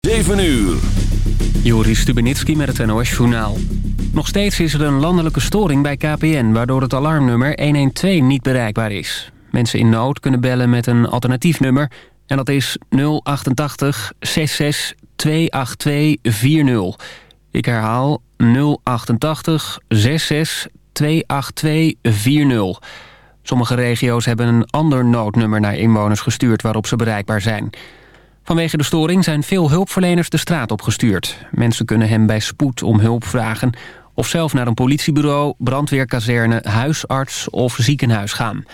7 uur. Joris Stubenitski met het NOS-journaal. Nog steeds is er een landelijke storing bij KPN... waardoor het alarmnummer 112 niet bereikbaar is. Mensen in nood kunnen bellen met een alternatief nummer... en dat is 088 66 282 40. Ik herhaal 088 66 282 40. Sommige regio's hebben een ander noodnummer naar inwoners gestuurd... waarop ze bereikbaar zijn... Vanwege de storing zijn veel hulpverleners de straat opgestuurd. Mensen kunnen hem bij spoed om hulp vragen... of zelf naar een politiebureau, brandweerkazerne, huisarts of ziekenhuis gaan.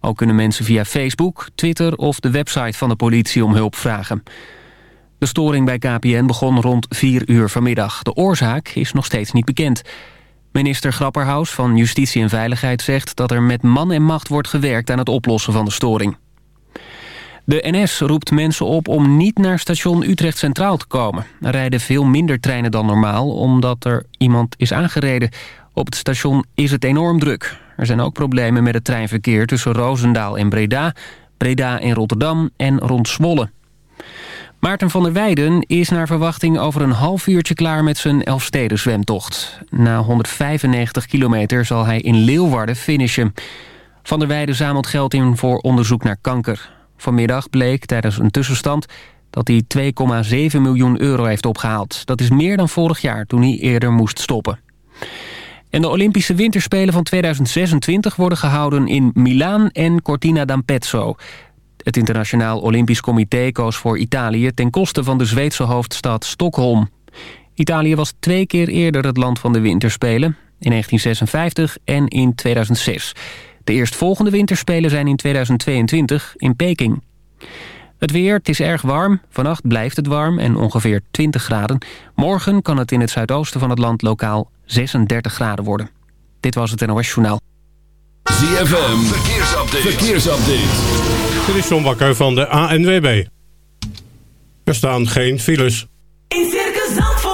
Ook kunnen mensen via Facebook, Twitter of de website van de politie om hulp vragen. De storing bij KPN begon rond 4 uur vanmiddag. De oorzaak is nog steeds niet bekend. Minister Grapperhaus van Justitie en Veiligheid zegt dat er met man en macht wordt gewerkt aan het oplossen van de storing. De NS roept mensen op om niet naar station Utrecht Centraal te komen. Er rijden veel minder treinen dan normaal, omdat er iemand is aangereden. Op het station is het enorm druk. Er zijn ook problemen met het treinverkeer tussen Roosendaal en Breda... Breda en Rotterdam en rond Zwolle. Maarten van der Weijden is naar verwachting over een half uurtje klaar met zijn Elfsteden zwemtocht. Na 195 kilometer zal hij in Leeuwarden finishen. Van der Weijden zamelt geld in voor onderzoek naar kanker. Vanmiddag bleek tijdens een tussenstand dat hij 2,7 miljoen euro heeft opgehaald. Dat is meer dan vorig jaar toen hij eerder moest stoppen. En de Olympische Winterspelen van 2026 worden gehouden in Milaan en Cortina d'Ampezzo. Het Internationaal Olympisch Comité koos voor Italië... ten koste van de Zweedse hoofdstad Stockholm. Italië was twee keer eerder het land van de winterspelen. In 1956 en in 2006. De eerstvolgende winterspelen zijn in 2022 in Peking. Het weer, het is erg warm. Vannacht blijft het warm en ongeveer 20 graden. Morgen kan het in het zuidoosten van het land lokaal 36 graden worden. Dit was het NOS Journaal. ZFM, verkeersupdate. verkeersupdate. Dit is John Bakker van de ANWB. Er staan geen files. In Circus Zandvoort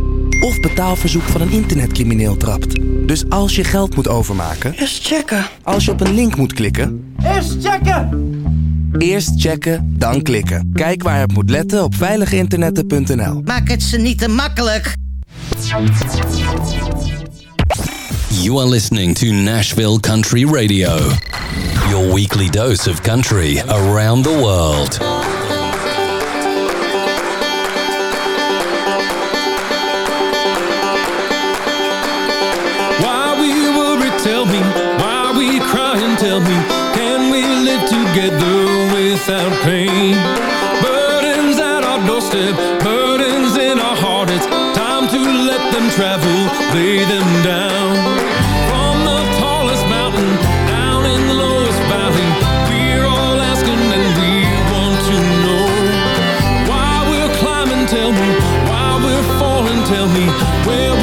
of betaalverzoek van een internetcrimineel trapt. Dus als je geld moet overmaken... Eerst checken. Als je op een link moet klikken... Eerst checken! Eerst checken, dan klikken. Kijk waar je op moet letten op veiliginternetten.nl. Maak het ze niet te makkelijk. You are listening to Nashville Country Radio. Your weekly dose of country around the world. Tell me. Can we live together without pain? Burdens at our doorstep, burdens in our heart. It's time to let them travel, lay them down. From the tallest mountain down in the lowest valley, we're all asking and we want to know why we're climbing. Tell me why we're falling. Tell me where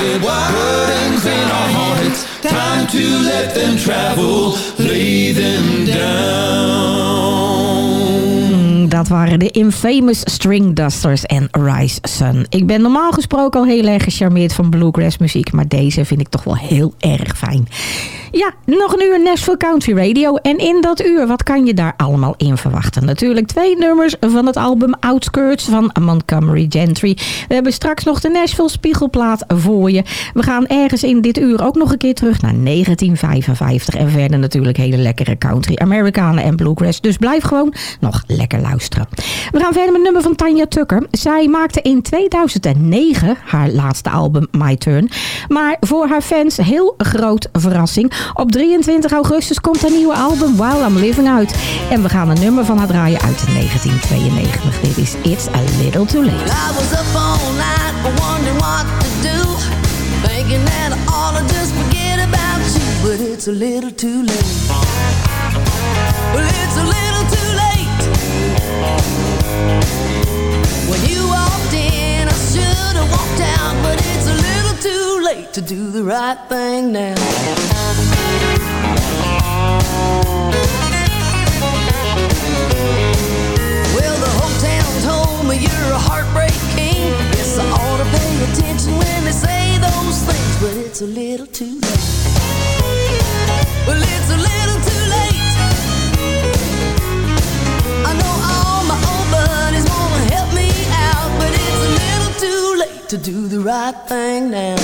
in our. Time to let them travel, them down. Dat waren de Infamous String Dusters en Rise Sun. Ik ben normaal gesproken al heel erg gecharmeerd van bluegrass muziek, maar deze vind ik toch wel heel erg fijn. Ja, nog een uur Nashville Country Radio. En in dat uur, wat kan je daar allemaal in verwachten? Natuurlijk twee nummers van het album Outskirts van Montgomery Gentry. We hebben straks nog de Nashville Spiegelplaat voor je. We gaan ergens in dit uur ook nog een keer terug naar 1955. En verder natuurlijk hele lekkere country, Amerikanen en bluegrass. Dus blijf gewoon nog lekker luisteren. We gaan verder met nummer van Tanya Tucker. Zij maakte in 2009 haar laatste album My Turn. Maar voor haar fans heel groot verrassing. Op 23 augustus komt haar nieuwe album While I'm Living uit. En we gaan een nummer van haar draaien uit 1992. Dit is It's a Little Too Late. I was up all night wondering what to do. Thinking that I ought to just forget about you. But it's a little too late. Well, it's a little too late. When you walked in, I should have walked out. But it's late to do the right thing now. Well, the town told me you're a heartbreak king. Guess I ought to pay attention when they say those things, but it's a little too late. Well, it's a little to do the right thing now.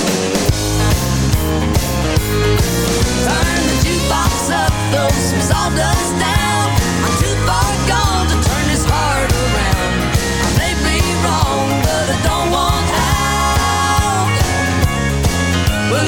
Turn the jukebox up, throw some sawdust down. I'm too far gone to turn this heart around. I may be wrong, but I don't want out. Well,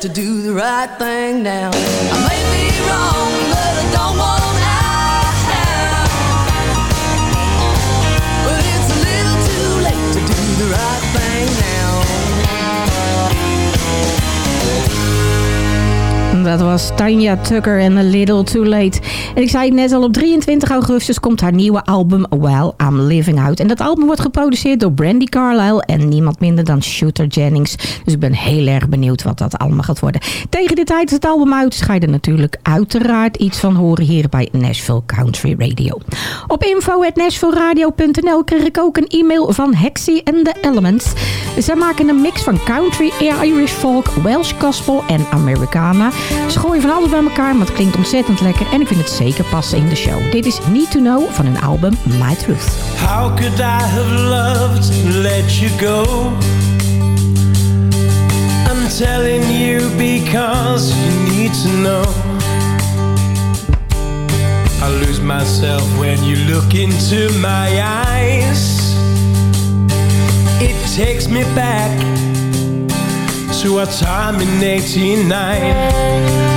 to do the right thing now. I may be wrong, but I don't want Dat was Tanya Tucker en A Little Too Late. En ik zei net al, op 23 augustus komt haar nieuwe album While I'm Living uit. En dat album wordt geproduceerd door Brandy Carlisle en niemand minder dan Shooter Jennings. Dus ik ben heel erg benieuwd wat dat allemaal gaat worden. Tegen de tijd dat het album uit er natuurlijk uiteraard iets van horen hier bij Nashville Country Radio. Op info.nashvilleradio.nl kreeg ik ook een e-mail van Hexie and the Elements. Zij maken een mix van country, Irish folk, Welsh gospel en Americana. Ze gooien van alles bij elkaar, maar het klinkt ontzettend lekker en ik vind het zeker passen in de show. Dit is Need to Know van hun album My Truth. How could I have loved to let you go? I'm telling you because you need to know. I lose myself when you look into my eyes. It takes me back to our time in 89.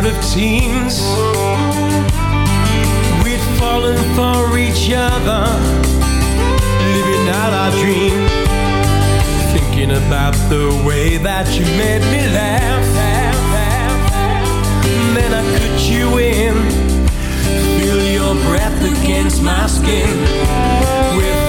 Out of teens. We'd fallen for each other, living out our dream. Thinking about the way that you made me laugh. Then I cut you in, feel your breath against my skin. We're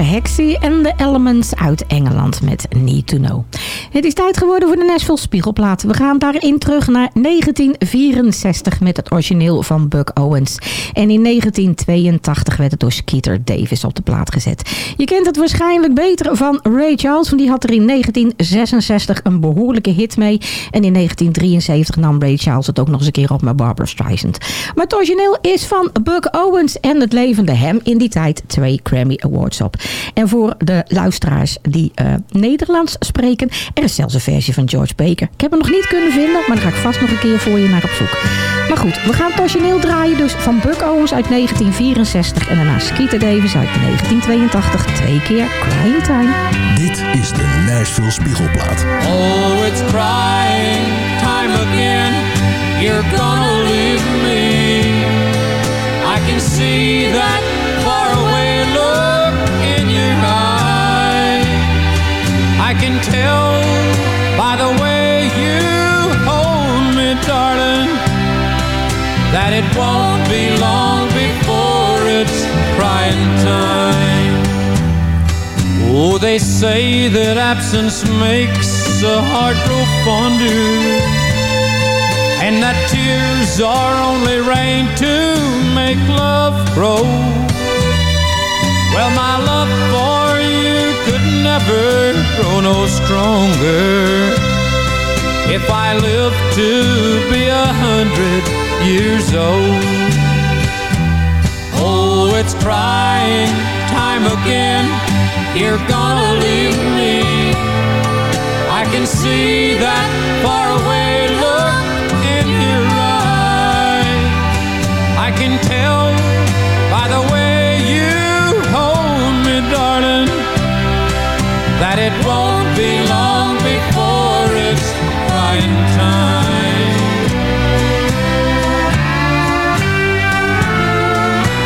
Dat en de Elements uit Engeland met Need to Know. Het is tijd geworden voor de Nashville Spiegelplaat. We gaan daarin terug naar 1964 met het origineel van Buck Owens. En in 1982 werd het door Skeeter Davis op de plaat gezet. Je kent het waarschijnlijk beter van Ray Charles, want die had er in 1966 een behoorlijke hit mee. En in 1973 nam Ray Charles het ook nog eens een keer op met Barbara Streisand. Maar het origineel is van Buck Owens en het levende hem in die tijd twee Grammy Awards op. En voor de luisteraars die eh, Nederlands spreken, er is zelfs een versie van George Baker. Ik heb hem nog niet kunnen vinden, maar daar ga ik vast nog een keer voor je naar op zoek. Maar goed, we gaan origineel draaien dus van Buck Owens uit 1964 en daarna Skeeter Davis uit 1982. Twee keer Crying Time. Dit is de Nashville Spiegelplaat. Oh, it's crying time again. You're gonna leave me. I can see that I can tell by the way you hold me, darling, that it won't be long before it's crying time. Oh, they say that absence makes a heart grow fonder And that tears are only rain to make love grow Well, my love for never grow no stronger. If I live to be a hundred years old Oh, it's crying time again. You're gonna leave me. I can see that faraway look in your eye. I can tell That it won't be long before it's crying time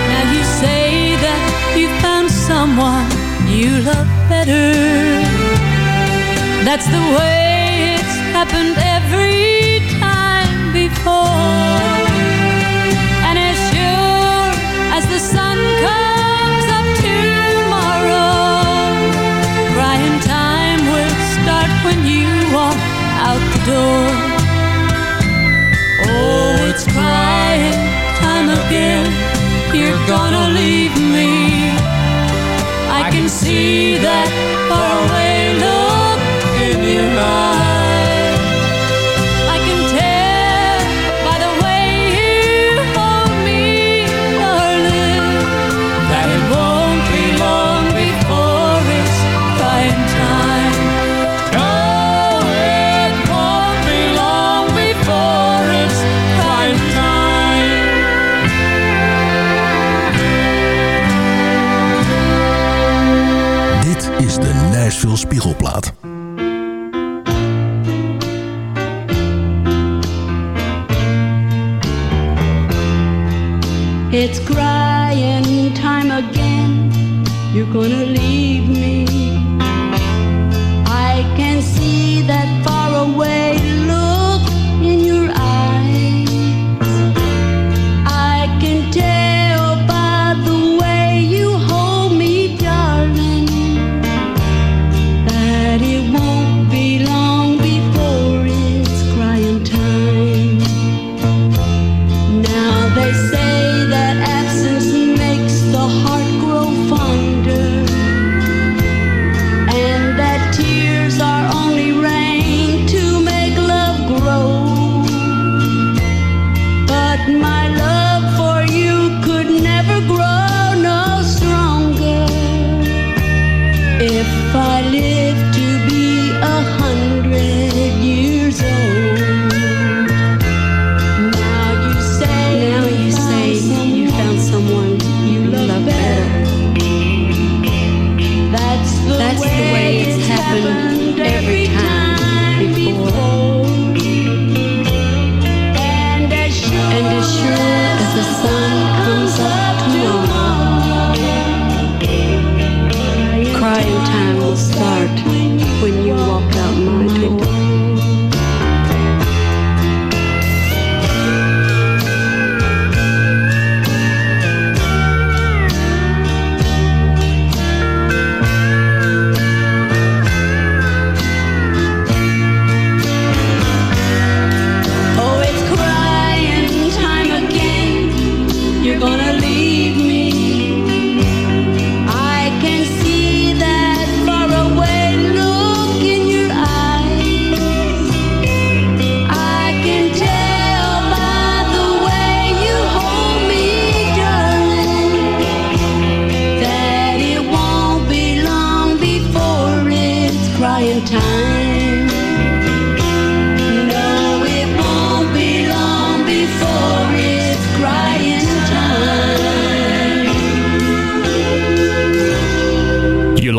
Now you say that you found someone you love better. That's the way it's happened every door. Oh, it's crying time again. You're gonna leave me. I can see that Spiegelplaat. It's crying time again. You're gonna leave me.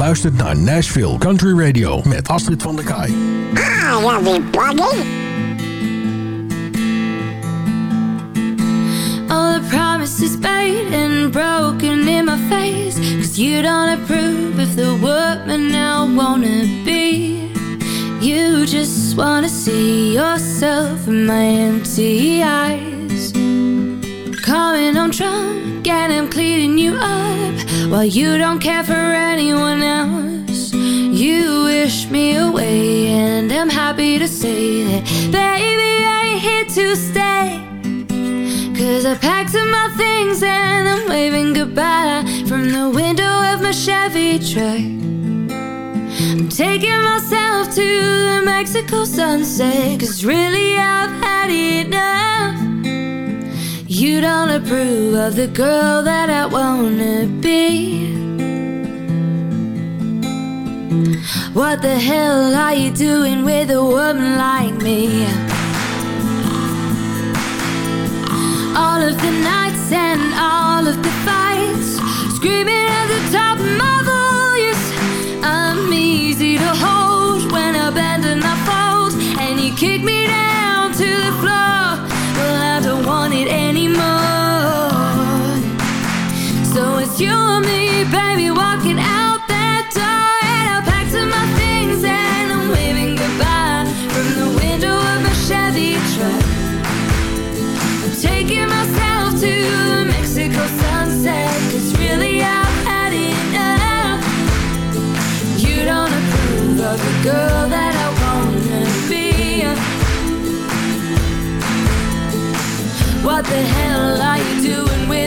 Luistert naar Nashville Country Radio met Astrid van der Kaai. Ah, everybody. All the promises made and broken in my face Cause you don't approve of the woman I wanna be You just wanna see yourself in my empty eyes Coming on drunk and I'm cleaning you up. While you don't care for anyone else You wish me away and I'm happy to say that Baby, I ain't here to stay. Cause I packed up my things and I'm waving goodbye From the window of my Chevy truck. I'm taking myself to the Mexico sunset Cause really I've had enough You don't approve of the girl that I wanna be. What the hell are you doing with a woman like me? All of the nights and all of the fights Screaming at the top of my voice. I'm easy to hold when I bend and I fold And you kick me down want it anymore. So it's you and me, baby, walking out that door. And I packed up my things and I'm waving goodbye From the window of my Chevy truck. I'm taking myself to the Mexico sunset. Cause really I've had enough You don't approve of a girl that What the hell are you doing with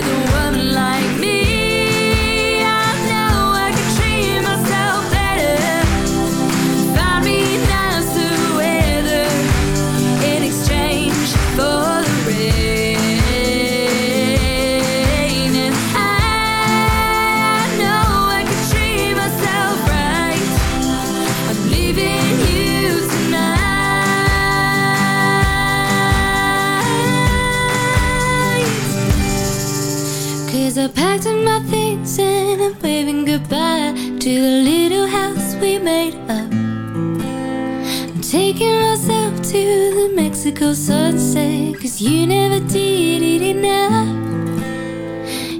so sunset Cause you never did it enough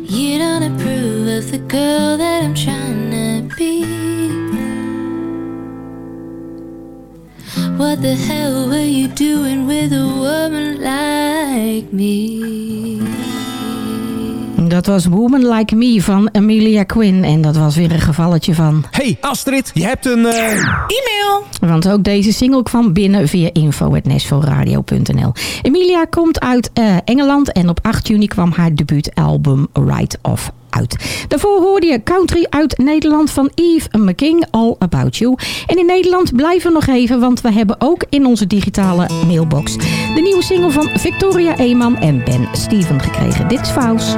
You don't approve of the girl that I'm trying to be What the hell were you doing with a woman like me? dat was Woman Like Me van Amelia Quinn. En dat was weer een gevalletje van... Hey Astrid, je hebt een... Eh, e-mail! Want ook deze single kwam binnen via info.nashvilleradio.nl Emilia komt uit eh, Engeland en op 8 juni kwam haar debuutalbum Right Off uit. Daarvoor hoorde je country uit Nederland van Eve McKing, All About You. En in Nederland blijven we nog even, want we hebben ook in onze digitale mailbox... de nieuwe single van Victoria Eeman en Ben Steven gekregen. Dit is Faust.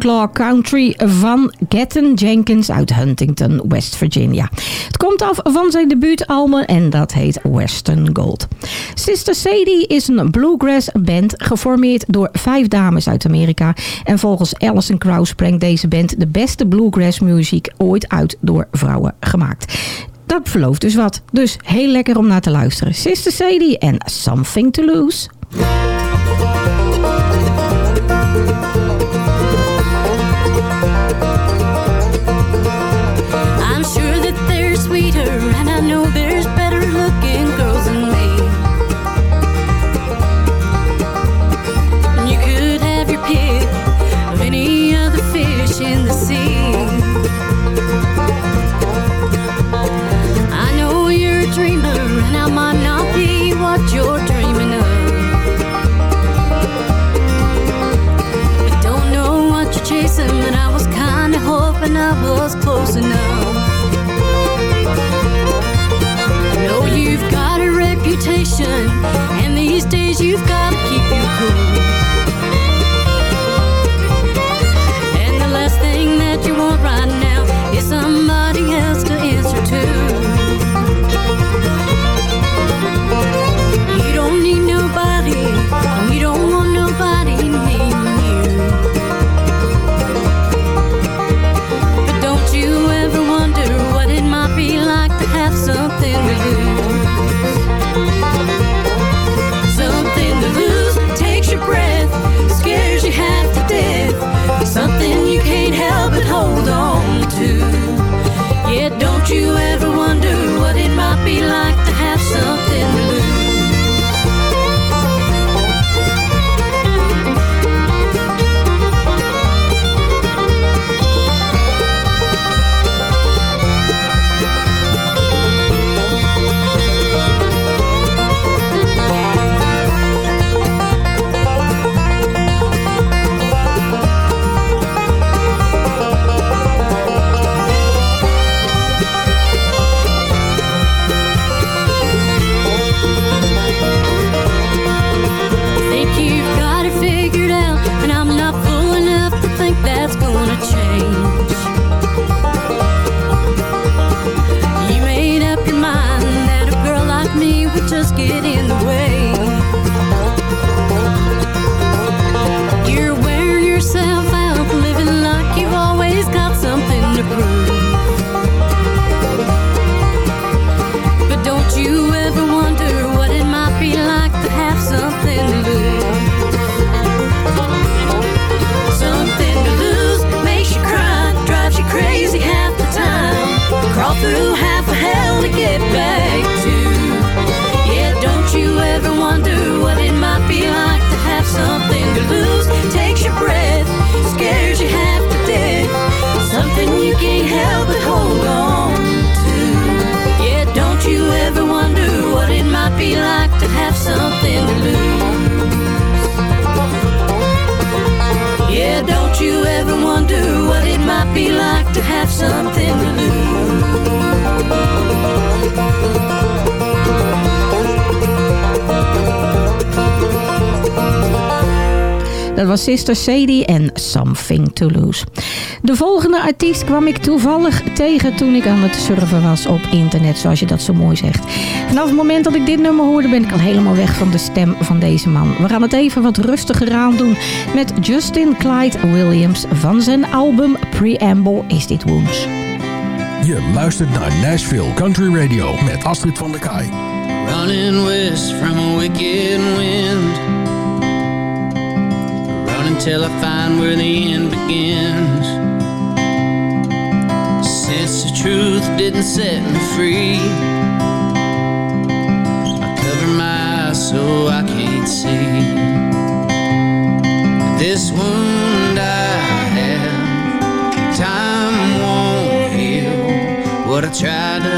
Outlaw Country van Gatton Jenkins uit Huntington, West Virginia. Het komt af van zijn debuutalbum en dat heet Western Gold. Sister Sadie is een bluegrass band geformeerd door vijf dames uit Amerika. En volgens Alison Krauss brengt deze band de beste bluegrass muziek ooit uit door vrouwen gemaakt dat verlooft dus wat. Dus heel lekker om naar te luisteren. Sister Sadie en Something to Lose. I was close enough. I know you've got a reputation, and these days you've got to keep you cool. Dat was Sister Sadie en Something to Lose. De volgende artiest kwam ik toevallig tegen toen ik aan het surfen was op internet, zoals je dat zo mooi zegt. Vanaf het moment dat ik dit nummer hoorde ben ik al helemaal weg van de stem van deze man. We gaan het even wat rustiger aan doen met Justin Clyde Williams van zijn album Preamble Is Dit Wounds. Je luistert naar Nashville Country Radio met Astrid van der Kaai. Running west from a wicked wind. Till I find where the end begins. Since the truth didn't set me free, I cover my eyes so I can't see. This wound I have, time won't heal. What I tried to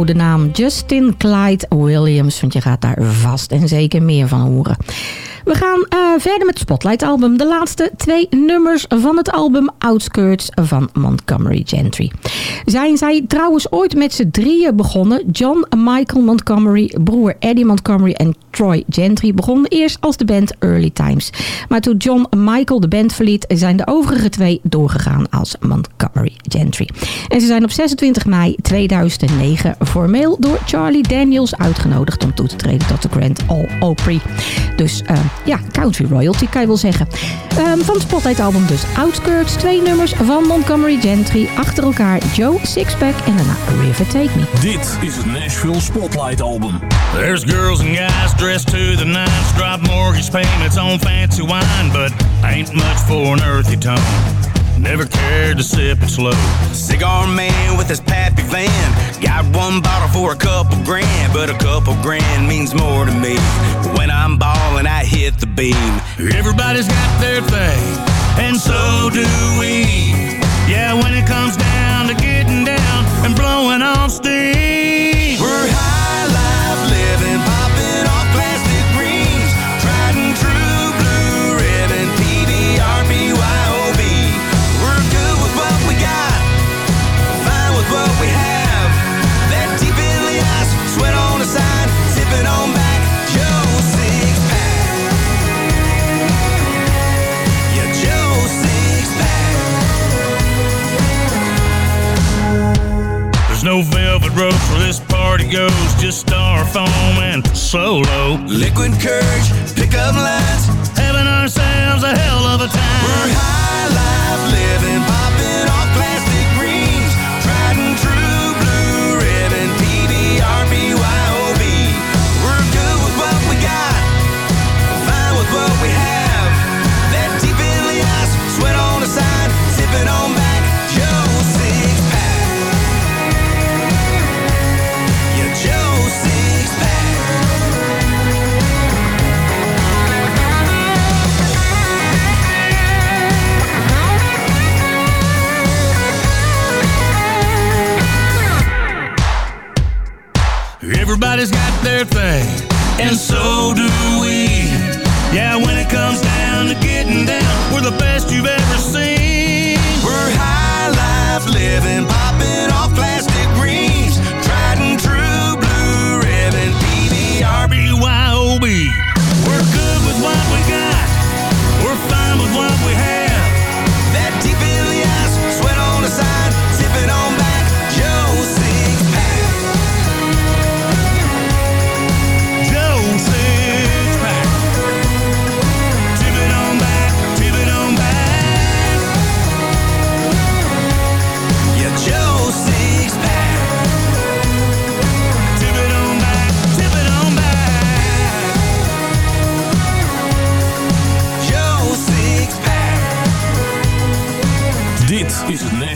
De naam Justin Clyde Williams, want je gaat daar vast en zeker meer van horen. We gaan eh, verder met het Spotlight album. De laatste twee nummers van het album Outskirts van Montgomery Gentry. Zijn zij trouwens ooit met z'n drieën begonnen. John Michael Montgomery, broer Eddie Montgomery en Troy Gentry begonnen eerst als de band Early Times. Maar toen John Michael de band verliet zijn de overige twee doorgegaan als Montgomery. Gentry. En ze zijn op 26 mei 2009 formeel door Charlie Daniels uitgenodigd om toe te treden tot de Grand Ole Opry. Dus eh, ja, country royalty kan je wel zeggen. Ehm, van het Spotlight album dus Outskirts, twee nummers van Montgomery Gentry. Achter elkaar Joe Sixpack en daarna River Take Me. Dit is het Nashville Spotlight Album. There's girls and guys dressed to the nines, drop mortgage payments on fancy wine, but ain't much for an earthy tone. Never cared to sip it slow. Cigar man with his pappy van. Got one bottle for a couple grand, but a couple grand means more to me. When I'm ballin', I hit the beam. Everybody's got their thing, and so do we. Yeah, when it comes down to getting down and blowing off steam. No where this party goes, just styrofoam and solo. Liquid courage, pick up lines. Having ourselves a hell of a time. We're high life living, popping off plastic their thing, and so do we. Yeah, when it comes down to getting down, we're the best you've ever seen. We're high life living, popping off plastic rings. Tried and true blue ribbon, PBR. BYOB. We're good with what we got. We're fine with what we have.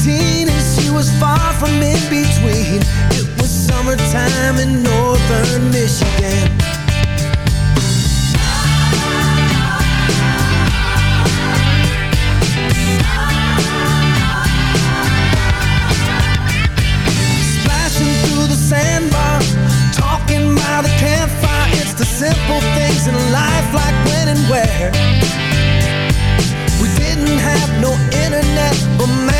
16 and she was far from in between. It was summertime in northern Michigan. Splashing through the sandbar Talking by the campfire. It's the simple things in life like when and where. We didn't have no internet, but man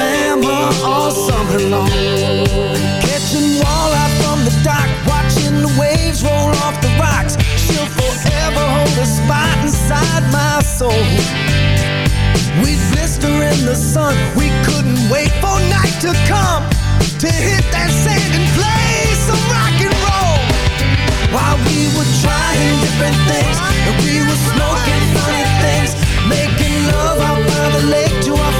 Alabama all summer long. Catching walleye from the dock, watching the waves roll off the rocks. She'll forever hold a spot inside my soul. We blister in the sun, we couldn't wait for night to come to hit that sand and play some rock and roll. While we were trying different things, and we were smoking funny things, making love out by the lake to our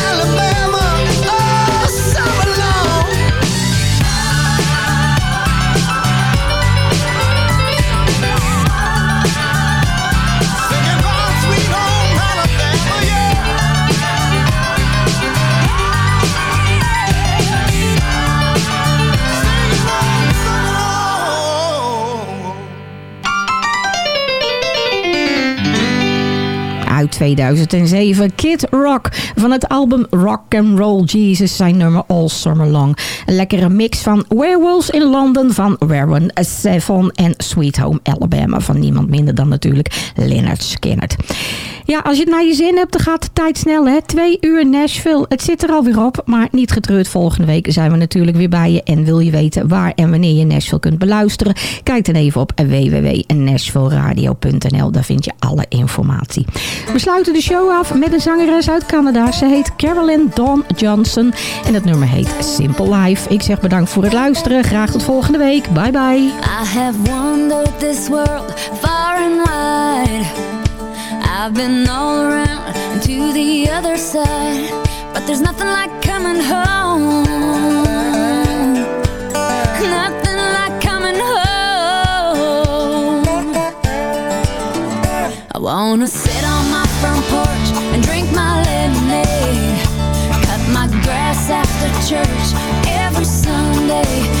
2007, Kid Van het album Rock and Roll Jesus, zijn nummer All Summer Long. Een lekkere mix van Werewolves in London van Warren Zevon en Sweet Home Alabama van niemand minder dan natuurlijk Leonard Skinner. Ja, als je het naar je zin hebt, dan gaat de tijd snel hè. Twee uur Nashville, het zit er alweer op, maar niet getreurd. Volgende week zijn we natuurlijk weer bij je en wil je weten waar en wanneer je Nashville kunt beluisteren, kijk dan even op www.nashvilleradio.nl. Daar vind je alle informatie. We sluiten de show af met een zangeres uit Canada. Ze heet Carolyn Dawn Johnson en het nummer heet Simple Life. Ik zeg bedankt voor het luisteren. Graag tot volgende week. Bye bye. I have wandered this world far and wide. I've been all around and to the other side. But there's nothing like coming home. Wanna sit on church every Sunday.